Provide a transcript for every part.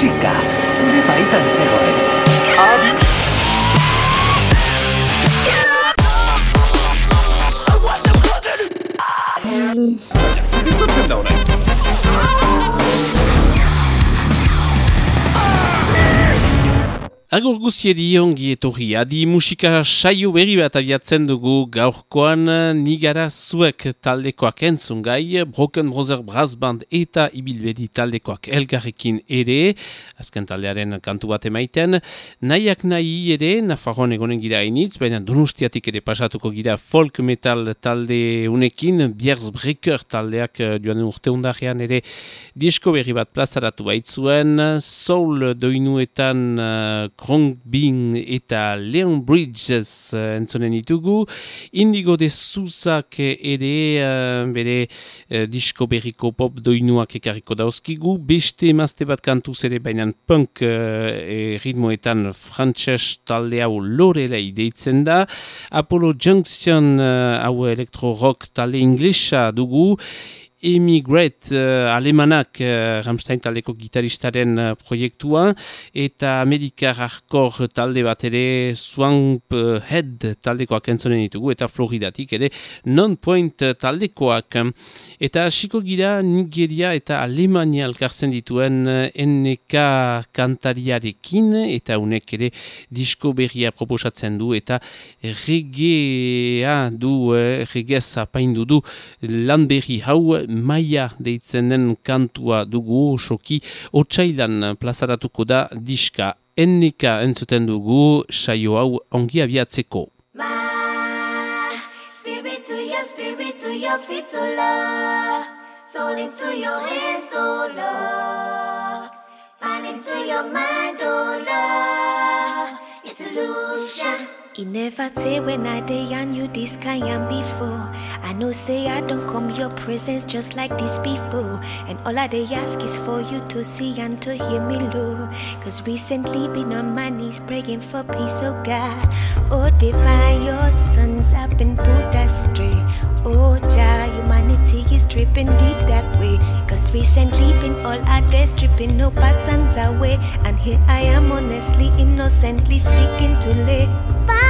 musika zure baitan zegoen. Adi! Agur guziedi ongi etorri, adi musika saio berri bat abiatzen dugu gaurkoan. Nigara zuek taldekoak entzun gai, Broken Brother Brass Band eta Ibilbedi taldekoak elgarrekin ere, azken taldearen kantu bat emaiten, nahiak nahi ere, Nafarroan egonen gira hainitz, baina donustiatik ere pasatuko gira folk metal talde unekin, Bierz Breaker taldeak eh, joan urte undarean ere disko berri bat plazaratu baitzuen, soul doinuetan Krong Bing eta Leon Bridges uh, entzonen ditugu. Indigo de Zuzak ere uh, bere uh, disko berriko pop doinuak ekarriko dauzkigu. Beste emazte bat kantuz ere bainan punk uh, e, ritmoetan frantxez talde hau lorela ideitzen da. Apollo Junction uh, hau elektro-rock talde inglesa dugu. Emigrate uh, alemanak uh, Ramstein taldeko gitaristaren uh, proiektua eta Amerikar Arkor talde bat ere Swamp Head taldekoak entzonen ditugu eta Floridatik ere Non-Point taldekoak. Eta hasiko gira Nigeria eta Alemania alkartzen dituen NK kantariarekin eta unek ere disko berria proposatzen du eta regea du regea zapaindu du lan berri hau maia deitzen den kantua dugu soki. Otxailan plazaratuko da diska. Ennika entzuten dugu saio hau ongi abiatzeko. spirit to your spirit to your feet to love Soul into your hands, oh Lord. Mind into your mind, oh Lord. It's illusion You never say when I day and you this kind of before. I know say I don't come your presence just like this before. And all I they ask is for you to see and to hear me low. Cause recently been on my knees praying for peace, oh God. Oh divine, your sons have been put astray. Oh Jah, humanity is tripping deep that way. Cause recently been all our there stripping no patterns away. And here I am honestly, innocently seeking to lay.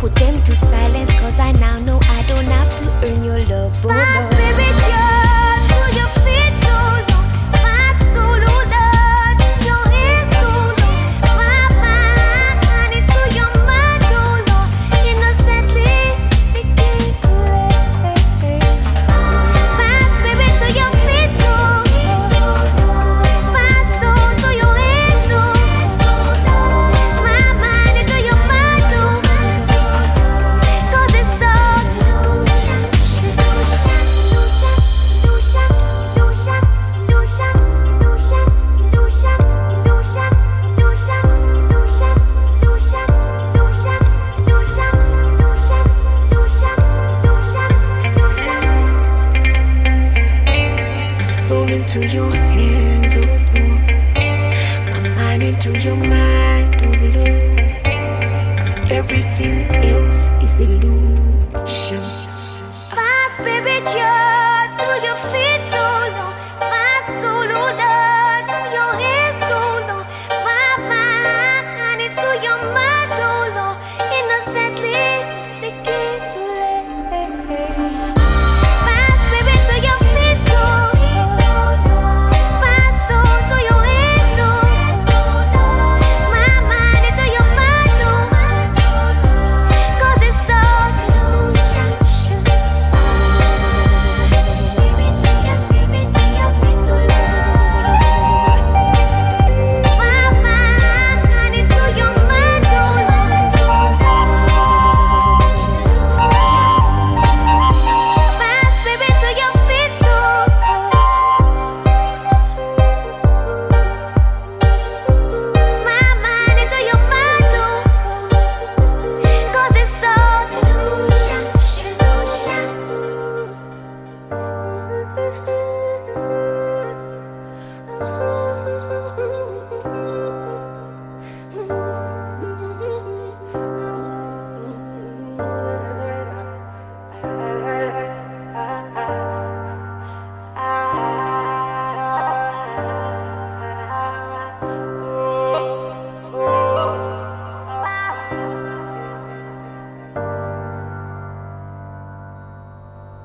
put them to silence. Cause I now know I don't have to earn your love. Oh, no.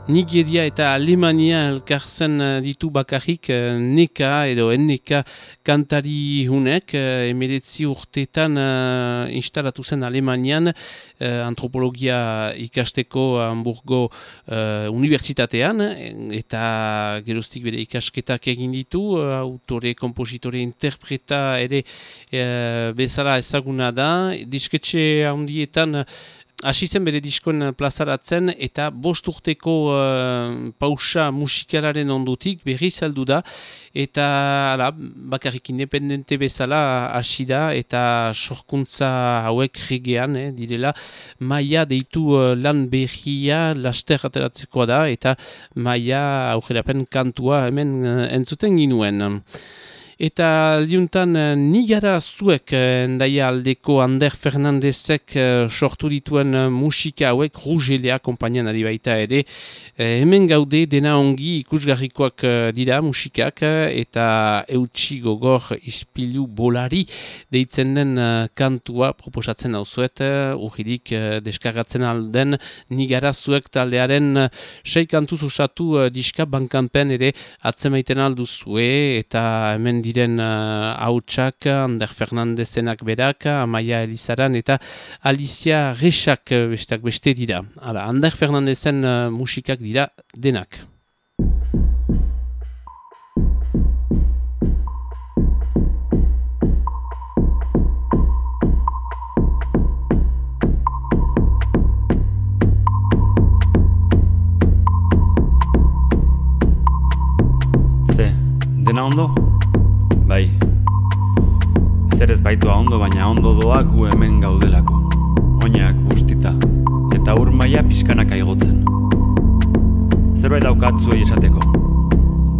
Nigeria eta Alemania elkartzen eh, ditu bakarrik eh, neka edo enneka kantari hunek. Eh, Emeretzi urtetan uh, instalatu zen Alemanian antropologia ikasteko Hamburgo uh, Unibertsitatean eta geroztik bere ikasketak egin ditu, autore, kompositore, interpreta ere bezala ezaguna da. Disketxe handietan hasi zen bere diskoen eh, plazaratzen eta bost urteko uh, pausa musikalaren ondutik berri saldu da eta ala, bakarrik independente bezala hasi da eta sorkuntza hauek regean eh, direla maia deitu uh, lan berria laster ateratzekoa da eta maia aurrerapen kantua hemen uh, entzuten ginuen. Eta liuntan eh, nigara zuek eh, endaia aldeko Ander Fernandezek eh, sortu dituen musika hauek rugelea kompanian ari baita ere. Hemen gaude dena ongi ikusgarrikoak dira musikak eta eutxi gogor ispilu bolari deitzen den kantua proposatzen hau zuet. Urgirik deskargatzen alden nigara zuek taldearen sei kantuz usatu diska bankanpen ere atzemaiten alduzue eta hemen diren uh, hautsak, Ander Fernandezenak berak, Amaia Elizaran eta Alicia Resak uh, bestak beste dira. Hala, Ander Fernandezen uh, musikak dira denak. Dena ondo? Bai, ez baitua ondo, baina ondo doa gu hemen gaudelako. Oinak bustita, eta ur maia pixkanak aigotzen. Zerbait daukatzuei esateko.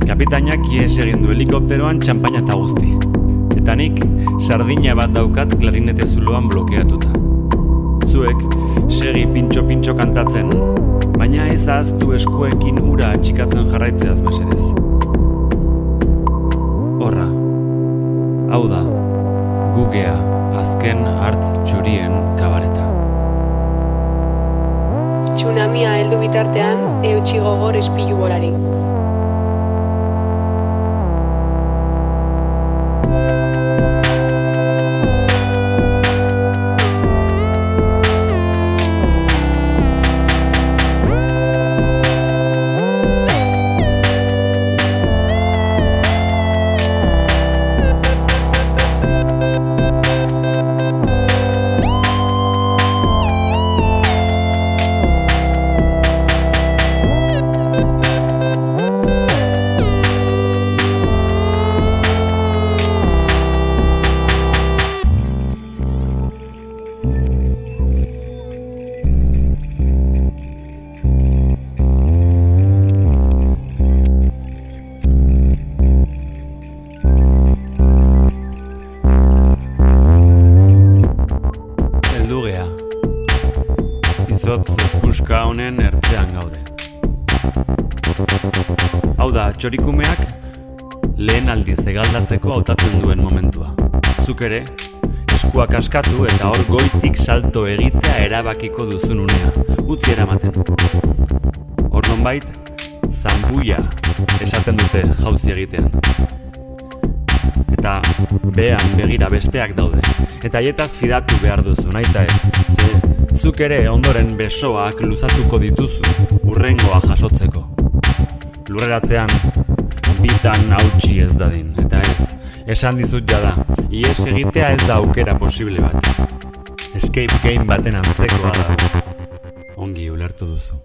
Kapitainak ies egin du helikopteroan txampaina eta guzti. Eta nik, sardina bat daukat klarinete zuloan blokeatuta. Zuek, segi pintxo-pintxo kantatzen, baina ez ahaztu eskuekin ura atxikatzen jarraitzeaz mesedez. Horra, Hau da, gugea azken hartz txurien kabareta. Tsunamia heldu bitartean, eutxi gogor espilu bolari. Txorikumeak lehen aldiz egaldatzeko hautatzen duen momentua. Zuk ere, eskuak askatu eta hor goitik salto egitea erabakiko duzun unea. Utzi eramaten. Hor nonbait, zambuia esaten dute jauzi egitean. Eta behan begira besteak daude. Eta hietaz fidatu behar duzu, nahi ez. Ze, zuk ere ondoren besoak luzatuko dituzu, urrengoa jasotzeko lurreratzean bitan hautsi ez dadin, eta ez, esan dizut jada, ies egitea ez da aukera posible bat. Escape game baten antzekoa da. Ongi ulertu duzu.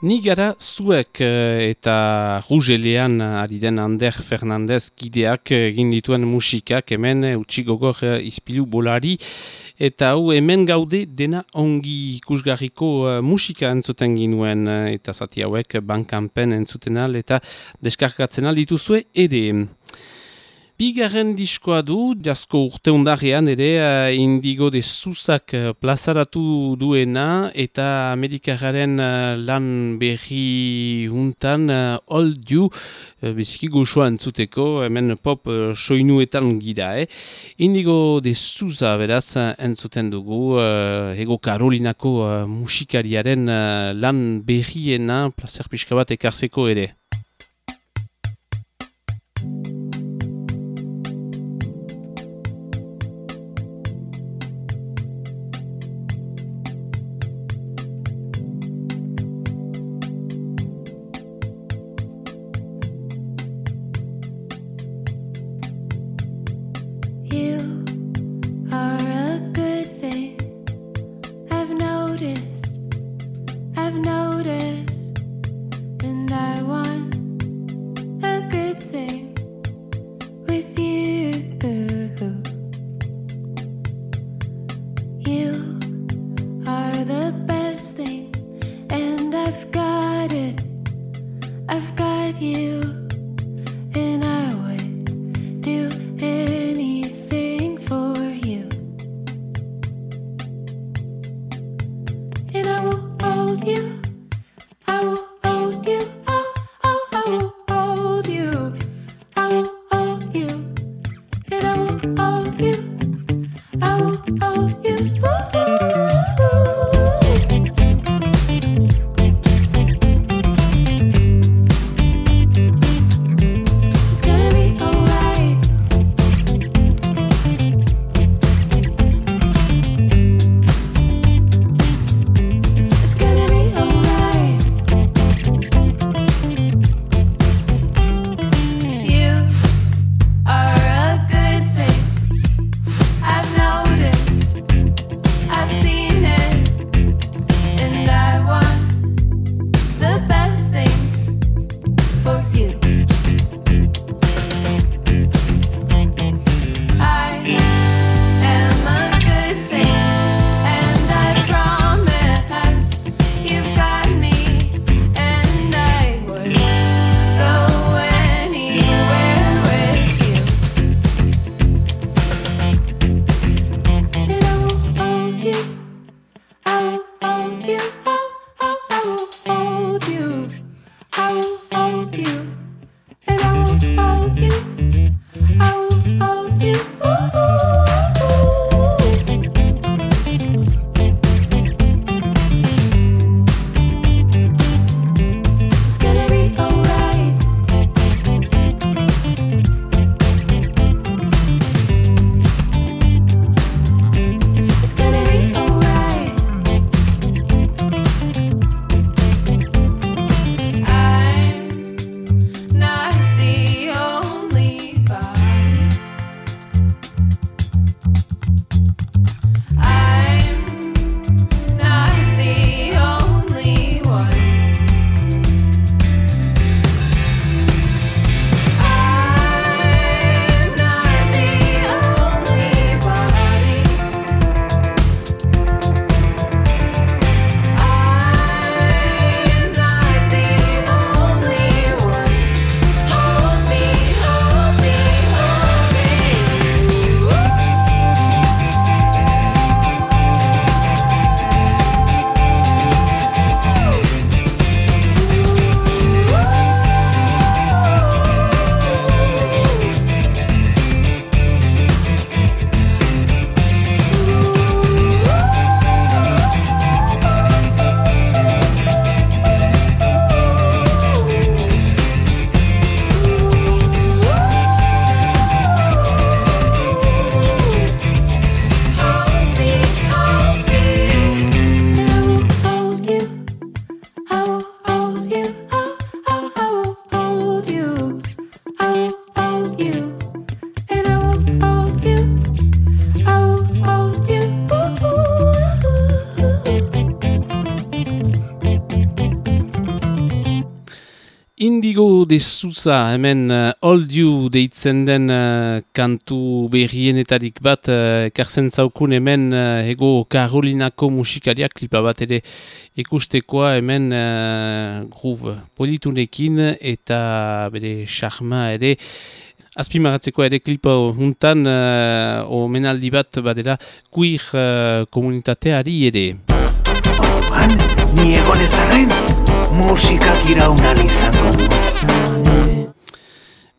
Ni gara zuek eh, eta rugelean ari den Ander Fernandez gideak egin dituen musikak hemen eh, utxigogor izpilu bolari eta hau hemen gaude dena ongi ikusgarriko musika entzuten ginuen eta zati hauek bankanpen entzuten al eta deskargatzen al dituzue ere. Bigarren diskoa du, jasko urte undarrean ere, uh, indigo de Zuzak uh, plazaratu duena, eta Amerikaren uh, lan berri huntan, uh, Old You, uh, biziki goxoa entzuteko, hemen pop uh, soinuetan gira, eh? Indigo de Zuza beraz entzuten dugu, uh, ego Karolinako uh, musikariaren uh, lan berriena, plazer pixka bat ekarzeko ere. you. De Sousa hemen uh, Old You deitzen den uh, kantu berrienetarik bat uh, karzen zaukun hemen uh, ego Karolinako musikariak klipa bat ere ikustekoa hemen uh, groove politunekin eta bere charma ere Azpimaratzeko ere klipa juntan, uh, omenaldi bat badera, queer uh, komunitateari ere. Orban, ni egon ezaren, musikak iraunari izango du.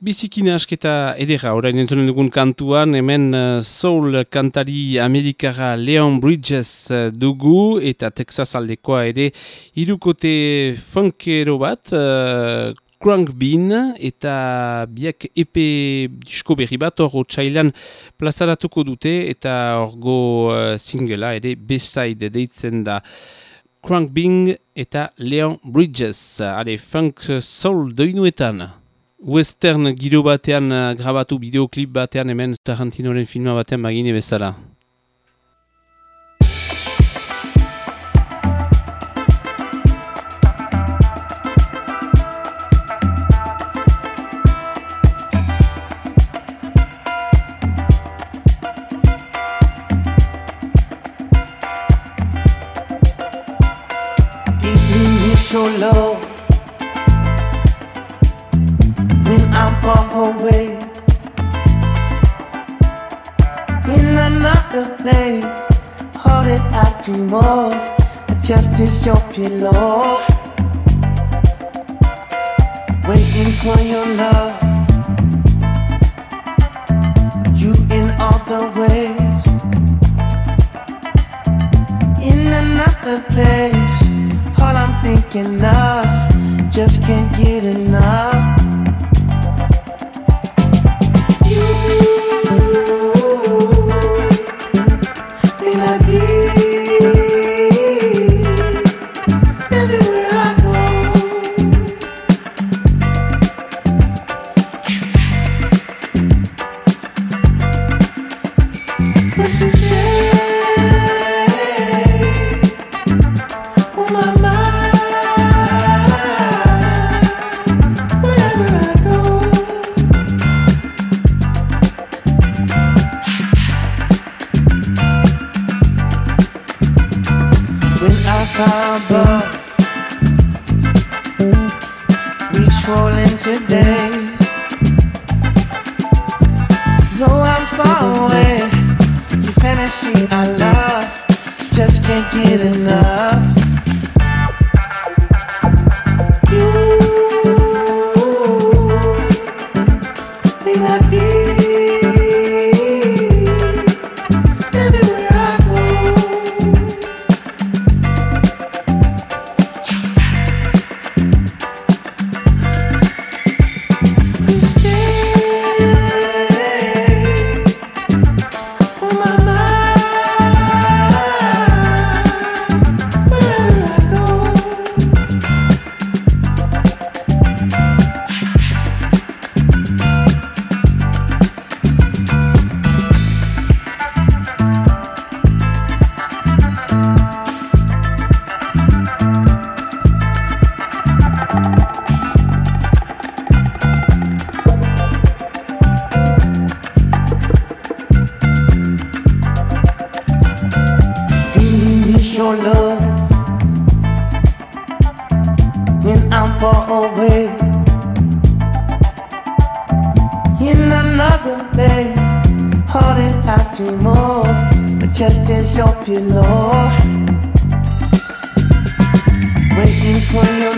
Bizikine asketa edera, orain entzunen dugun kantuan, hemen uh, soul kantari amerikara Leon Bridges uh, dugu eta Texas aldekoa ere irukote funkero bat, uh, Crank Bean eta biak epe disko berri bat hor txailan plazaratuko dute eta horgo uh, singela ere beside deitzen da Crank Bean eta Leon Bridges, are funk soul doinuetan western giro batean uh, grabatu bideoklip batean hemen Tarantinoren filma batean bagine bezala. Away in another place. All that I dream of, just is your pillow. Waiting for your love. You in all the ways. In another place, I'm thinking of, just can't get enough. I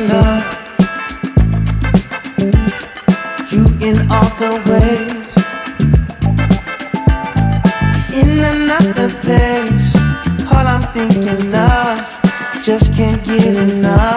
of, just can't get enough.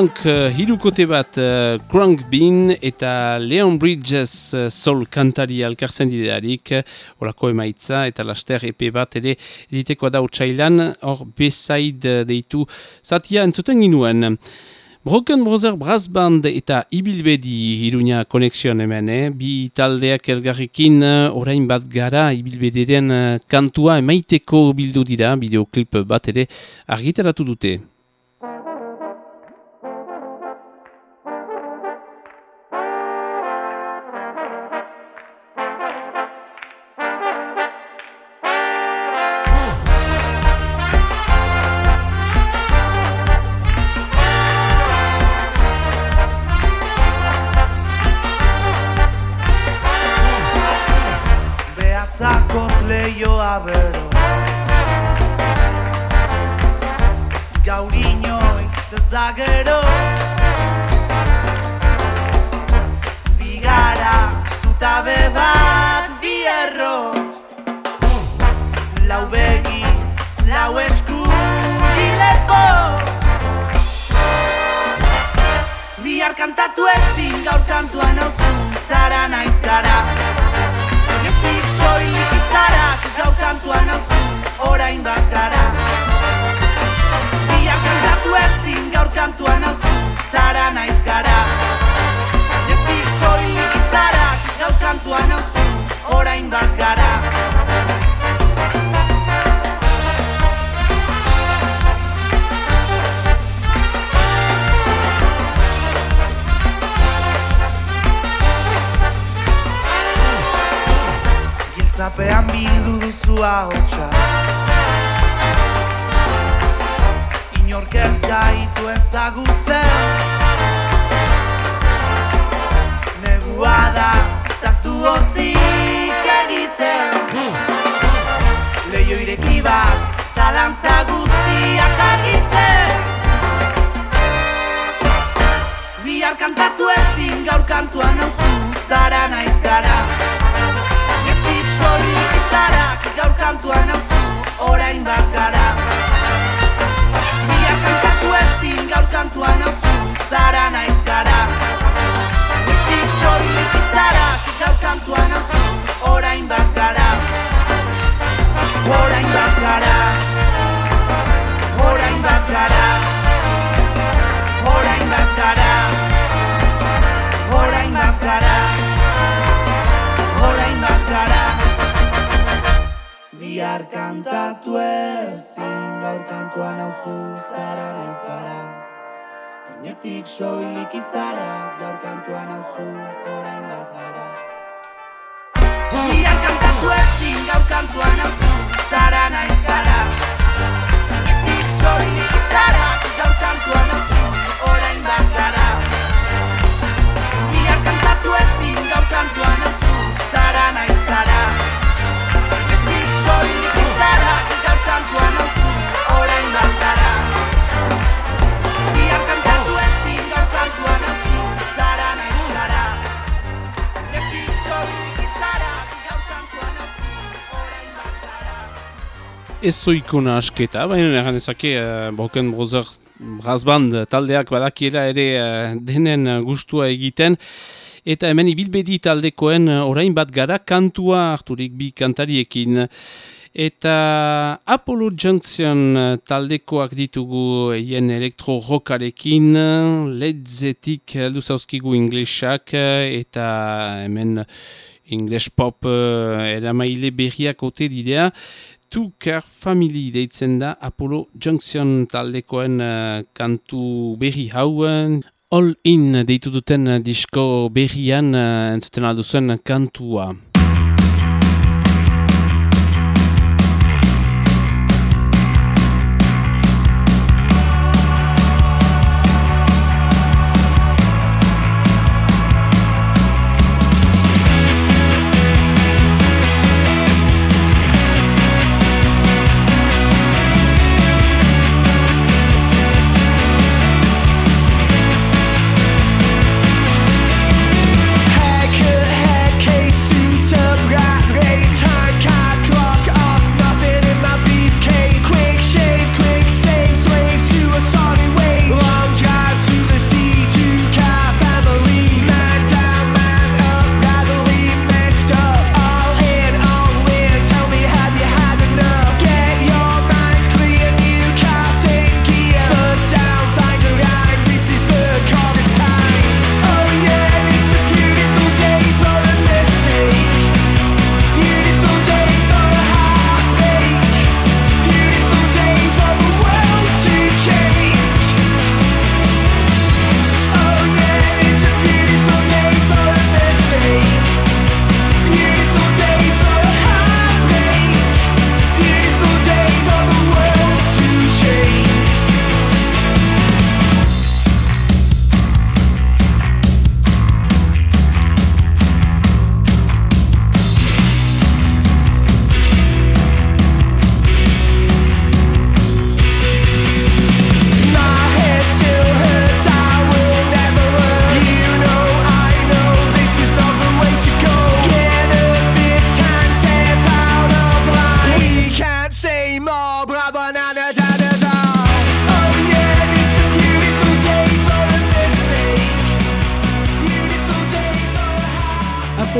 Funk uh, hirukote bat uh, Crunk Bean eta Leon Bridges uh, soul kantari alkartzen didearik horako emaitza eta laster EP bat ere editeko da utxailan hor besaid deitu zatia entzuten ginuen Broken Brother Brass Band eta Ibilbedi Iruña Konexion hemen, eh? bi taldeak elgarrekin orain bat gara Ibilbediren kantua emaiteko bildu dira, bideoklip bat ere argitaratu dute. zenetik soilik izara, gaur kantuan hau zu, orain bat gara. Iran kantatu ezin, gaur kantuan hau zu, zara naiz gara. Zenetik soilik izara, ezoikona asketa, baina egan ezake uh, Broken Brothers Brass Band taldeak badakiela ere uh, denen gustua egiten. Eta hemen ibilbedi taldekoen uh, orain bat gara kantua harturik bi kantariekin. Eta Apollo Junction taldekoak ditugu hien elektro rockarekin ledzetik heldu zauzkigu inglesak eta hemen English pop eramaile berriak ote didea Two Care Family deitzen da Apollo Junction taldekoen uh, kantu berri hauen. All In deitu duten disko berrian uh, entzuten alduzen kantua.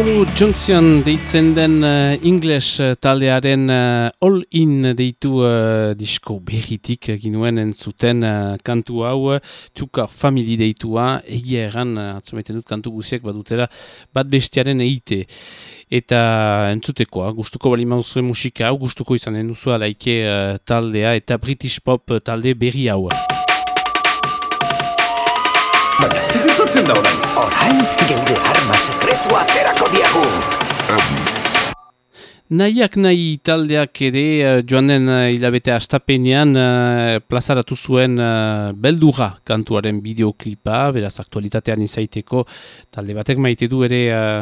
Junction deitzen den uh, English uh, taldearen uh, All In deitu uh, disko berritik ginuen entzuten uh, kantu hau Tukar Family deitua. Egia erran uh, atzumeten dut kantu guziak badutela bat bestiaren eite. Eta entzutekoa gustuko bali mauzure musika hau gustuko izanen duzua laike uh, taldea eta British Pop talde berri hau. Baina, zer dutatzen da orain? Orain, geure arma sekretua Claudia Hu. Nahiak nahi taldeak ere uh, joan den uh, hilabete astapenean uh, plazaratu zuen beldura kantuaren bideoklipa, beraz aktualitatean izaiteko talde batek maite du ere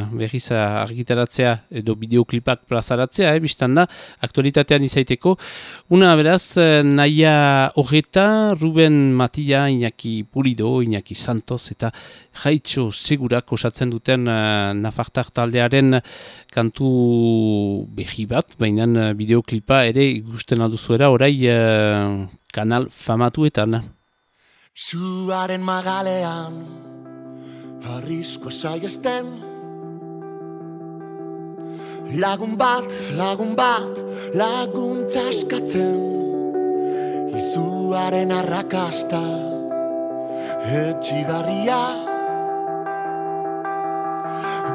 berriz argitaratzea edo bideoklipak plazaratzea, eh, biztan da, aktualitatean izaiteko. Una beraz, naia horreta, Ruben Matia, Iñaki Pulido, Iñaki Santos eta jaitxo segurak osatzen duten Nafartar taldearen kantu behi bat, baina uh, bideoklipa ere ikusten alduzuera orai uh, kanal famatuetan. Zuaren magalean Harrizko saiesten. Lagun bat, lagun bat, lagun txaskatzen Izuaren arrakasta Etxigarria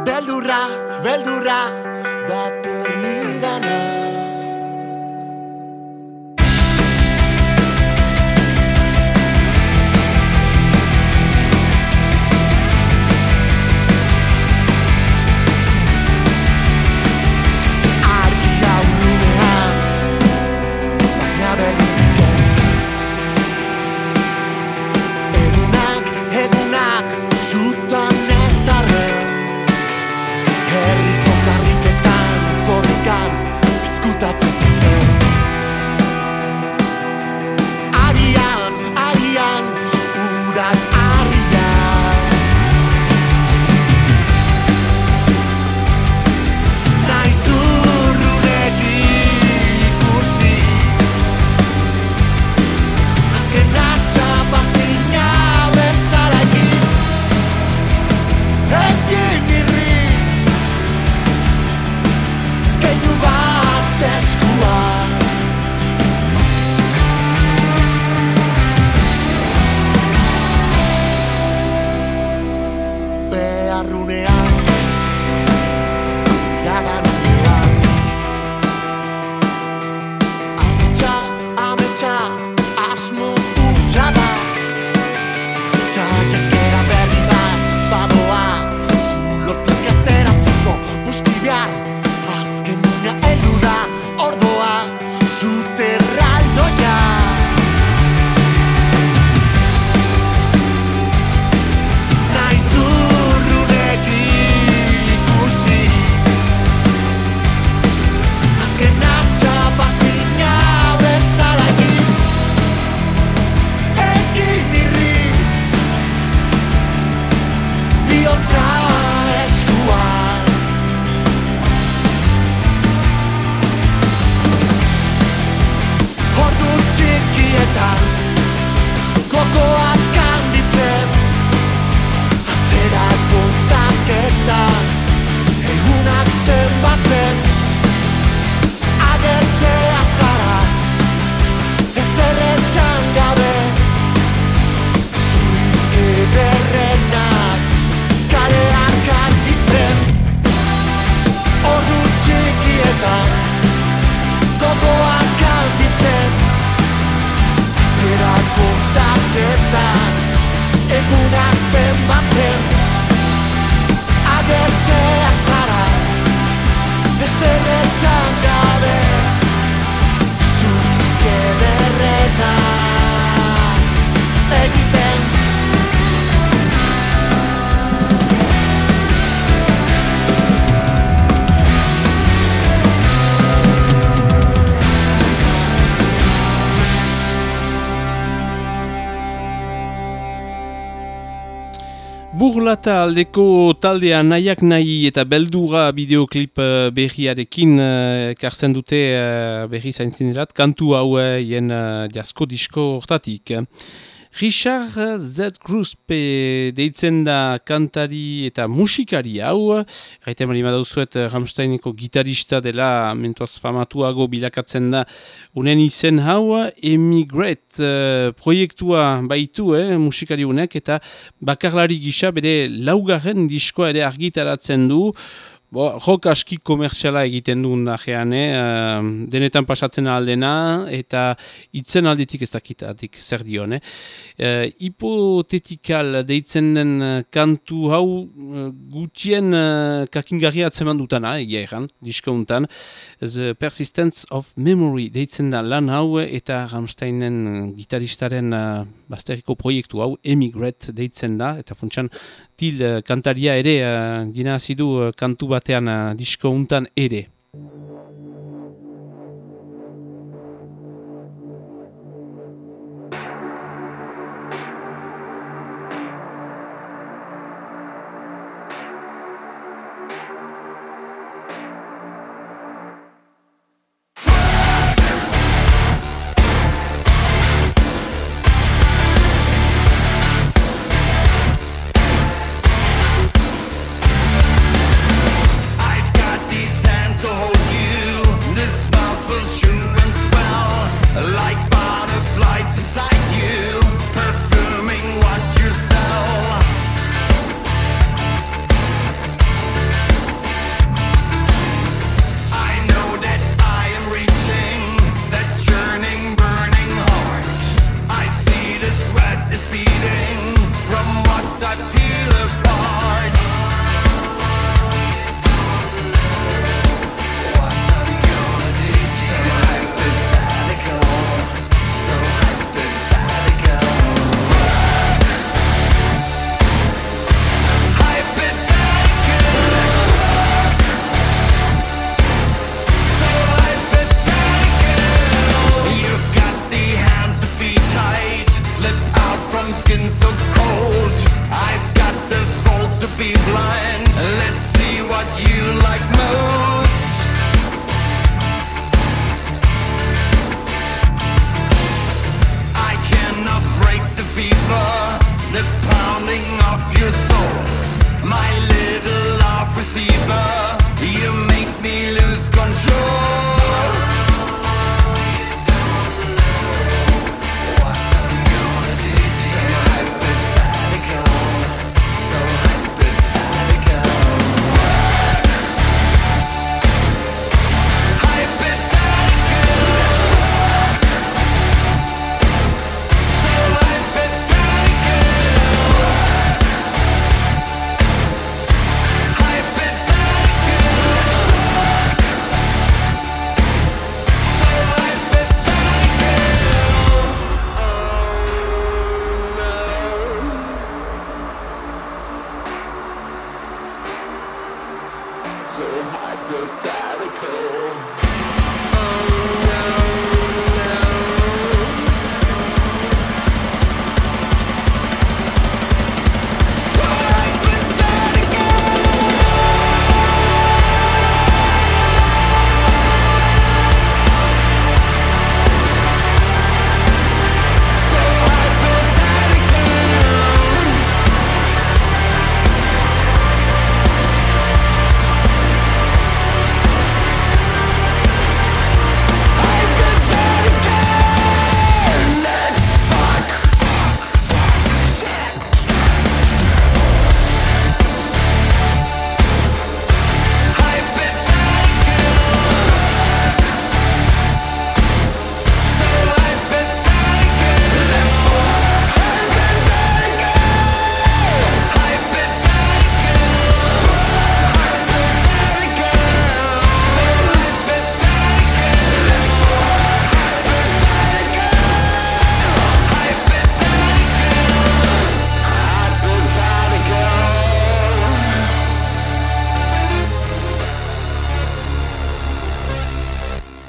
Beldurra, beldurra, dator nigana Burlata aldeko taldea nahiak nahi eta beldura bideoklip eh, berriarekin uh, kartzen dute uh, berri zaintzinerat, kantu hau uh, uh, jasko disko hortatik. Richard Z. Gruspe deitzen da kantari eta musikari hau. Gaiten mali madauzuet Ramsteineko gitarista dela mentoaz famatuago bilakatzen da unen izen hau. Emigrate uh, proiektua baitu eh, musikari unek eta bakarlari gisa bere laugarren diskoa ere argitaratzen du. Bo, rock aski komertziala egiten du nahean, eh? denetan pasatzen aldena, eta itzen aldetik ez dakitatik zer dion. Eh? Uh, hipotetikal deitzen den kantu hau uh, gutien uh, kakingarria atzeman dutana, egia erran, diskauntan. The Persistence of Memory deitzen da lan hau, eta Ramsteinen gitaristaren uh, bazteriko proiektu hau, Emigrate deitzen da, eta funtsan til uh, kantaria ere, uh, gina hazidu uh, kantu batean uh, disko untan ere.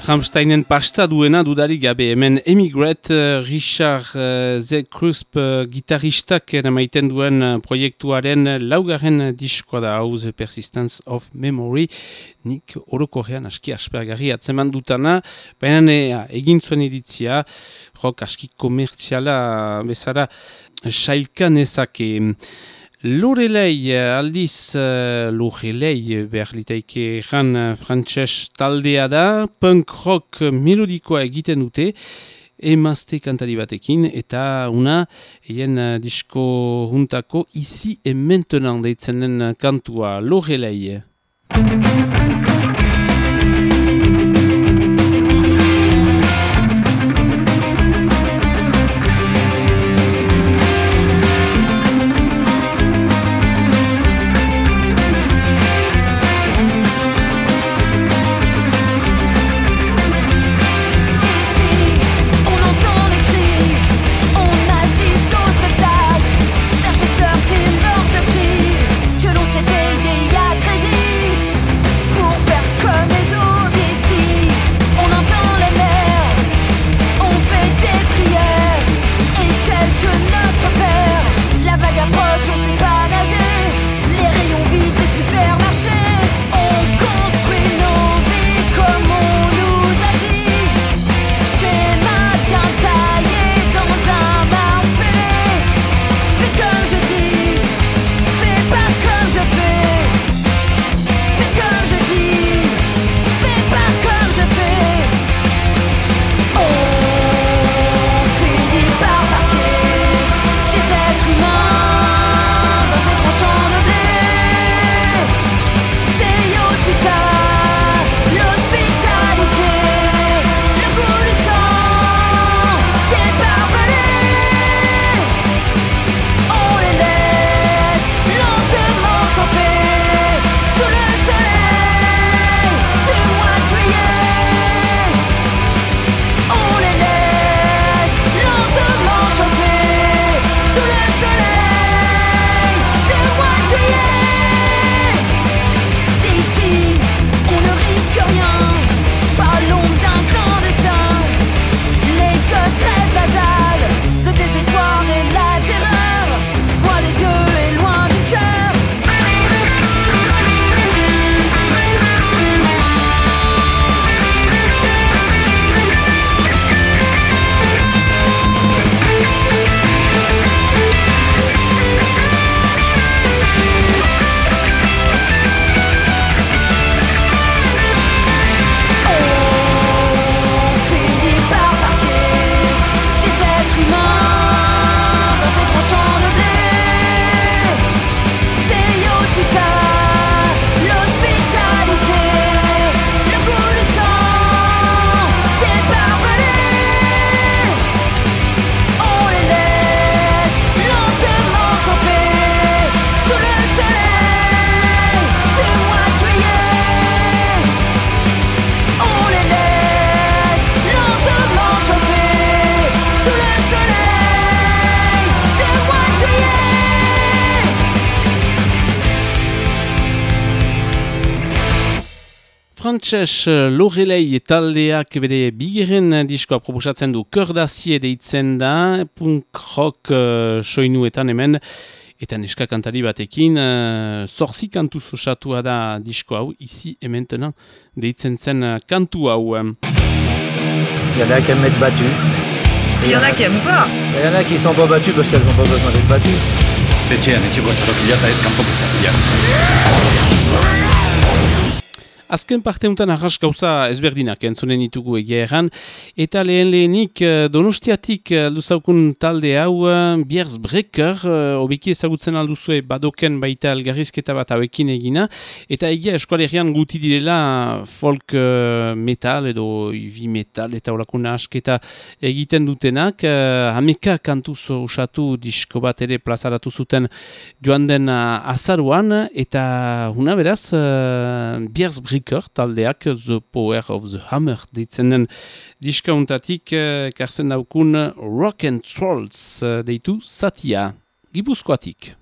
Ramsteinen pasta duena dudari gabe. Hemen Emigrat uh, Richard uh, Z. Krusp uh, gitaristak eramaiten duen proiektuaren laugarren diskoa da. Hau The Persistence of Memory. Nik orokorrean aski aspergarri atzeman dutana. Baina egin zuen iritzia rock aski komertziala bezala sailkan ezake Lorelei aldiz uh, Lorelei behar litaike jan frantxez taldea da, punk rock melodikoa egiten dute, emazte kantari batekin, eta una, eien uh, disko juntako, izi ementenan deitzen den kantua Lorelei. Frantses eh, Lorelei taldeak bere bigeren diskoa proposatzen du Kördazie deitzen da, punk rock uh, soinuetan hemen, eta neska kantari batekin, uh, zorzi kantu zosatua da disko hau, ici et maintenant, deitzen zen kantu hau. Il y en a qui aiment être battus. Il y en a qui aiment pas. Il y en a qui sont pas battus parce qu'elles n'ont pas besoin d'être battues. Etxean etxeko txorokila eta ez kanpoko zapila. Azken parte untan arras gauza ezberdinak entzunen ditugu egia erran, eta lehen lehenik eh, donostiatik eh, alduzaukun talde hau eh, Bierz Breker, obiki ezagutzen alduzue badoken baita algarrizketa bat hauekin egina, eta egia eskualerian guti direla folk metal edo ivi metal eta horakuna asketa egiten dutenak, hameka kantuz usatu disko bat ere plazaratu zuten joan den azaruan, eta una beraz Bierz Breker Breaker taldeak The Power of the Hammer deitzen den diskauntatik uh, karzen daukun Rock and Trolls uh, deitu Satia. Gipuzkoatik.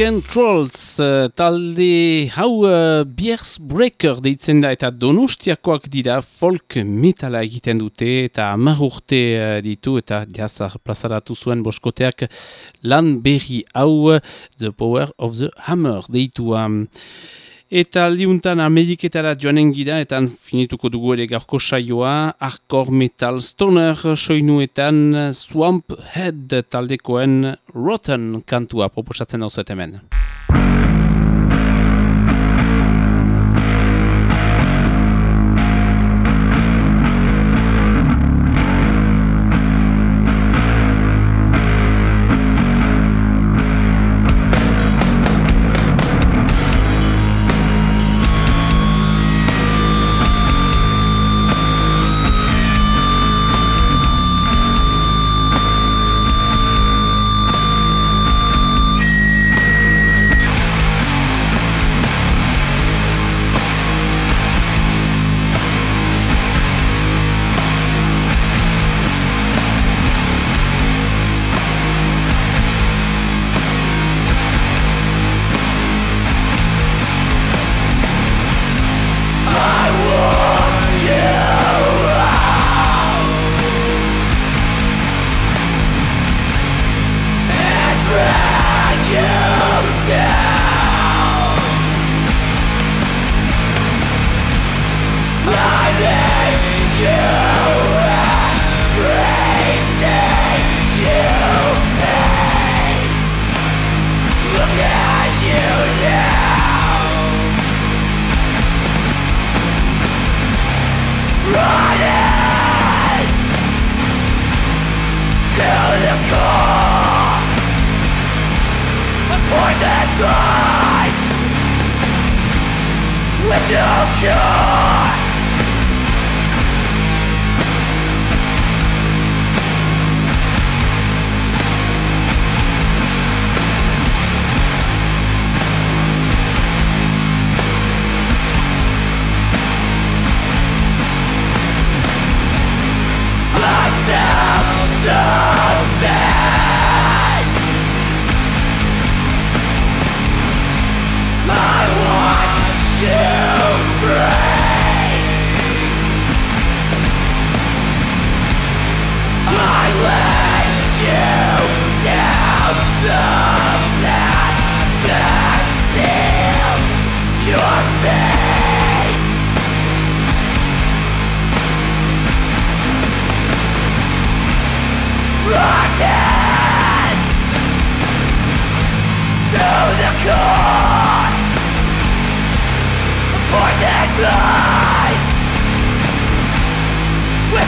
And Trolls uh, talde hau uh, Beers Breaker deitzen da eta donostiakoak dira folk metala egiten dute eta amar urte uh, ditu eta jazar plazaratu zuen boskoteak lan berri hau The Power of the Hammer deitu um, Eta aldiuntan Ameriketara joanen gira, eta finituko dugu ere gaurko saioa, Arkor Metal Stoner soinuetan Swamp Head taldekoen Rotten kantua proposatzen hau hemen.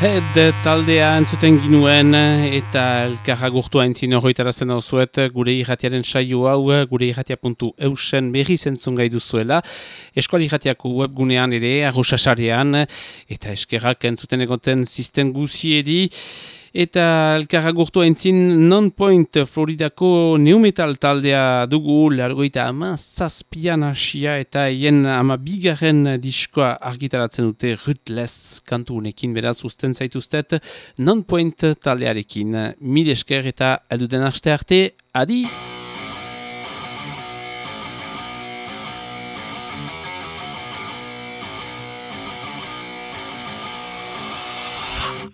Head taldea entzuten ginuen eta elkarra gurtua entzin horretara zen zuet gure irratiaren saio hau gure irratia.eusen berri zentzun gai duzuela. Eskuali irratiako webgunean ere arruxasarean eta eskerrak entzuten egoten zisten guziedi Eta elkarra gurtu entzin non-point Floridako neometal taldea dugu largoita ama zazpian hasia eta hien ama bigarren diskoa argitaratzen dute Ruthless kantu unekin beraz usten zaituztet non-point taldearekin. Mil esker eta elduden aste arte, adi!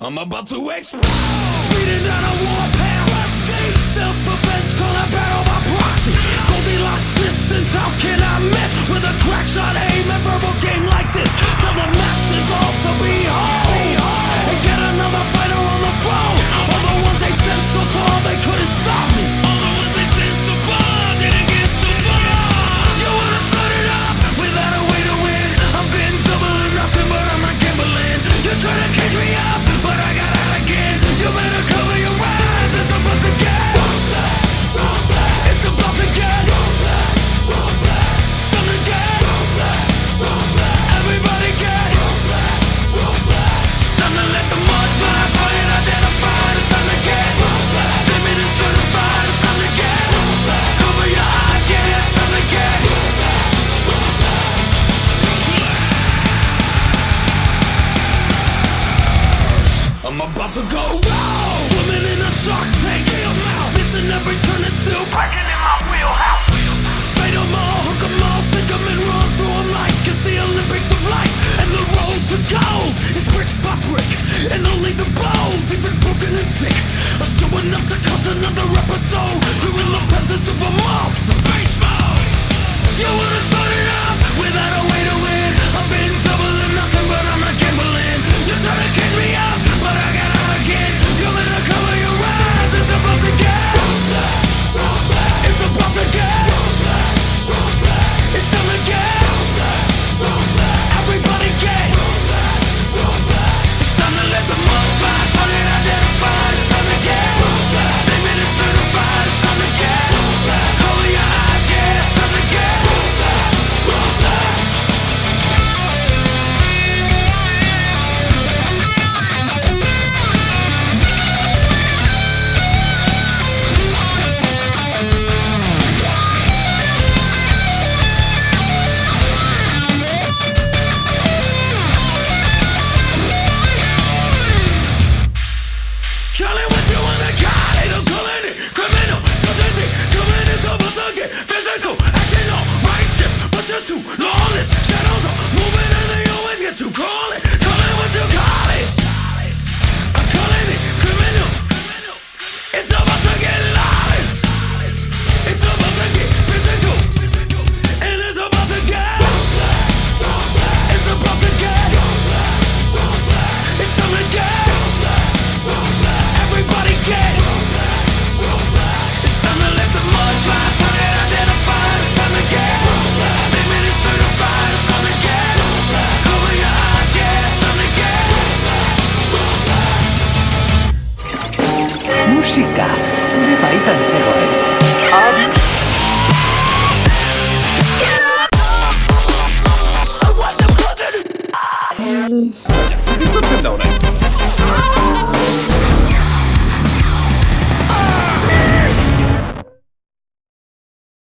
I'm about to explode. Speeding down a warpath. Blood self-defense, call a battle by proxy. Goldilocks distance, how can I miss? With a crack shot aim and verbal game like this. Tell the masses all to behold. And get another fighter on the phone. All the ones they sent so far, they couldn't stop about to go wild Swimming in a shark tank Missing every turn and still Breaking in my wheelhouse. Bait 'em all, hook 'em all, sink 'em and run through 'em like It's the Olympics of life. And the road to gold is brick by brick And only the bold, even broken and sick Are showing up to cause another episode. You're in the presence of a monster. Baseball! You wanna start it up without a